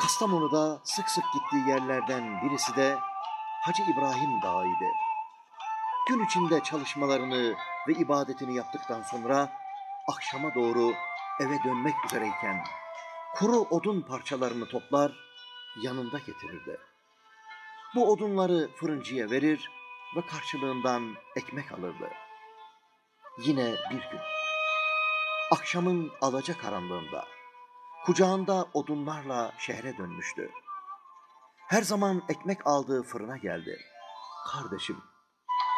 Kastamonu'da sık sık gittiği yerlerden birisi de Hacı İbrahim Dağı'ydı. Gün içinde çalışmalarını ve ibadetini yaptıktan sonra akşama doğru eve dönmek üzereyken kuru odun parçalarını toplar, yanında getirirdi. Bu odunları fırıncıya verir ve karşılığından ekmek alırdı. Yine bir gün, akşamın alaca karanlığında, kucağında odunlarla şehre dönmüştü. Her zaman ekmek aldığı fırına geldi. Kardeşim,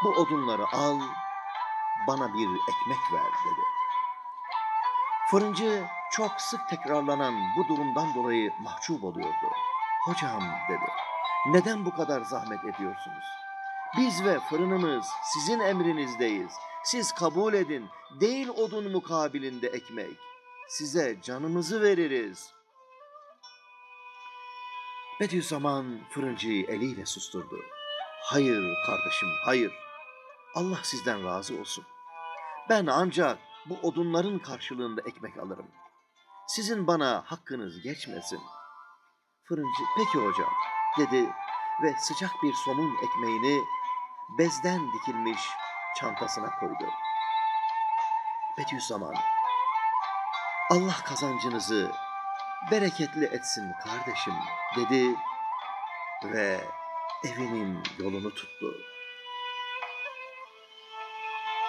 bu odunları al, bana bir ekmek ver dedi. Fırıncı çok sık tekrarlanan bu durumdan dolayı mahcup oluyordu. Hocam dedi, neden bu kadar zahmet ediyorsunuz? Biz ve fırınımız sizin emrinizdeyiz. Siz kabul edin, değil odun mukabilinde ekmek. Size canımızı veririz. Bediüzzaman fırıncıyı eliyle susturdu. Hayır kardeşim, hayır. Allah sizden razı olsun. Ben ancak bu odunların karşılığında ekmek alırım. Sizin bana hakkınız geçmesin. Fırıncı, peki hocam, dedi ve sıcak bir somun ekmeğini bezden dikilmiş çantasına koydu. Bediüzzaman, Allah kazancınızı bereketli etsin kardeşim dedi ve evinin yolunu tuttu.